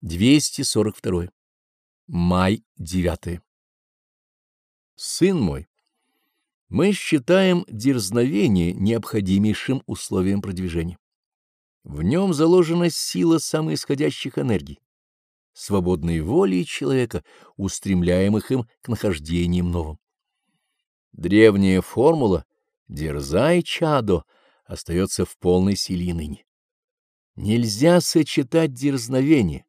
242. Май 9. Сын мой, мы считаем дерзновение необходимейшим условием продвижения. В нем заложена сила самоисходящих энергий, свободной воли человека, устремляемых им к нахождениям новым. Древняя формула «дерзай, чадо» остается в полной силе ныне. Нельзя сочетать дерзновение,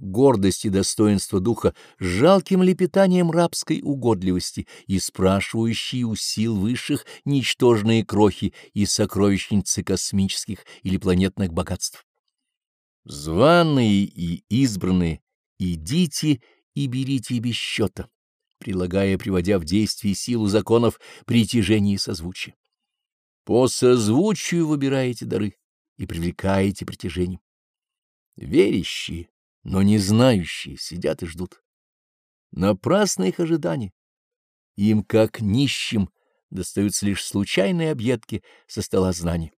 гордость и достоинство духа жалким лепетанием рабской угодливости и спрашивающие у сил высших ничтожные крохи и сокровищницы космических или планетных богатств. Званые и избранные, идите и берите без счета, прилагая, приводя в действие силу законов притяжения и созвучия. По созвучию выбираете дары и привлекаете притяжением. Верящие но не знающие сидят и ждут. Напрасно их ожидания. Им, как нищим, достаются лишь случайные объедки со стола знаний.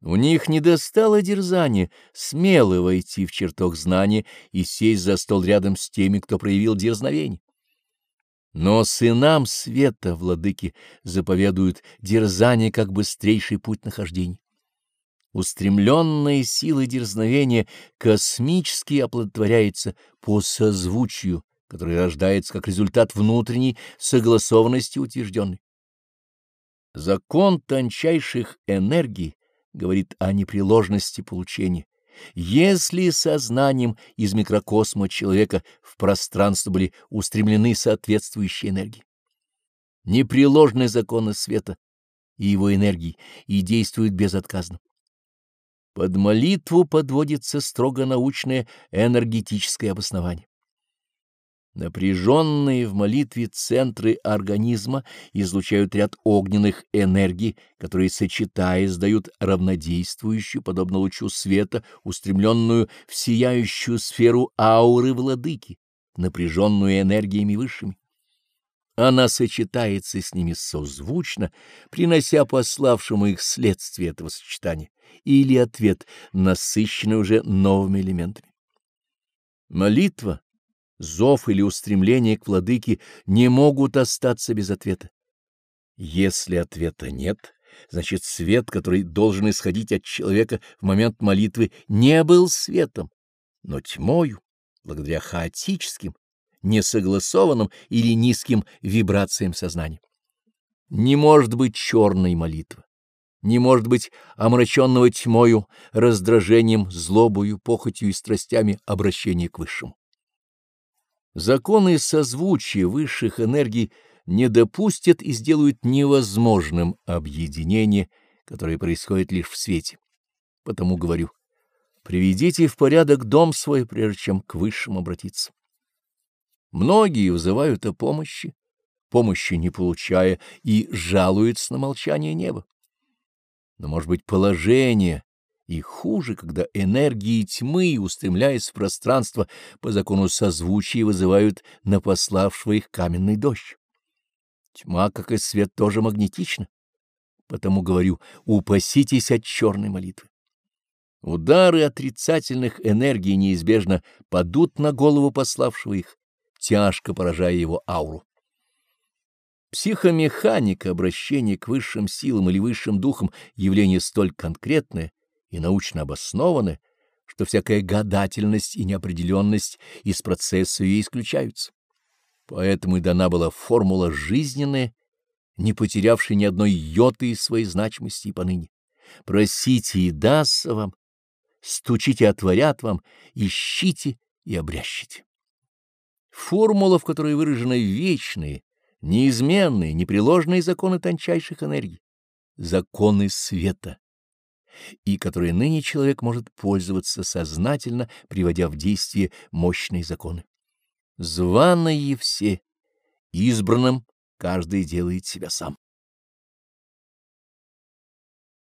У них не достало дерзания смело войти в чертог знания и сесть за стол рядом с теми, кто проявил дерзновение. Но сынам света владыки заповедуют дерзание как быстрейший путь нахождения устремленная сила дерзновения космически оплодотворяется по созвучию, которое рождается как результат внутренней согласованности утвержденной. Закон тончайших энергий говорит о непреложности получения. Если сознанием из микрокосма человека в пространство были устремлены соответствующие энергии. Непреложны законы света и его энергии и действуют безотказно. Под молитву подводится строго научное энергетическое обоснование. Напряженные в молитве центры организма излучают ряд огненных энергий, которые, сочетаясь, дают равнодействующую, подобно лучу света, устремленную в сияющую сферу ауры владыки, напряженную энергиями высшими. Она сочетается с ними созвучно, принося пославшему их следствие этого сочетания или ответ, насыщенный уже новыми элементами. Молитва, зов или устремление к владыке не могут остаться без ответа. Если ответа нет, значит свет, который должен исходить от человека в момент молитвы, не был светом, но тьмою, благодаря хаотическим, несогласованным или низким вибрациям сознания. Не может быть черной молитвы не может быть омраченного тьмою, раздражением, злобою, похотью и страстями обращения к высшему. Законы созвучия высших энергий не допустят и сделают невозможным объединение, которое происходит лишь в свете. Потому говорю, приведите в порядок дом свой, прежде чем к высшему обратиться. Многие вызывают о помощи, помощи не получая, и жалуются на молчание неба но, может быть, положение и хуже, когда энергии тьмы, устремляясь в пространство, по закону созвучия вызывают на пославшего их каменный дождь. Тьма, как и свет, тоже магнетична. Потому говорю, упаситесь от черной молитвы. Удары отрицательных энергий неизбежно падут на голову пославшего их, тяжко поражая его ауру. Психомеханика обращения к высшим силам или высшим духам — явление столь конкретное и научно обоснованное, что всякая гадательность и неопределенность из процесса ее исключаются. Поэтому и дана была формула жизненная, не потерявшая ни одной йоты из своей значимости и поныне. Просите и дастся вам, стучите отворят вам, ищите и обрящите. Формула, в которой выражены вечные, неизменные, непреложные законы тончайших энергий, законы света, и которые ныне человек может пользоваться сознательно, приводя в действие мощные законы. Званые все, избранным каждый делает себя сам.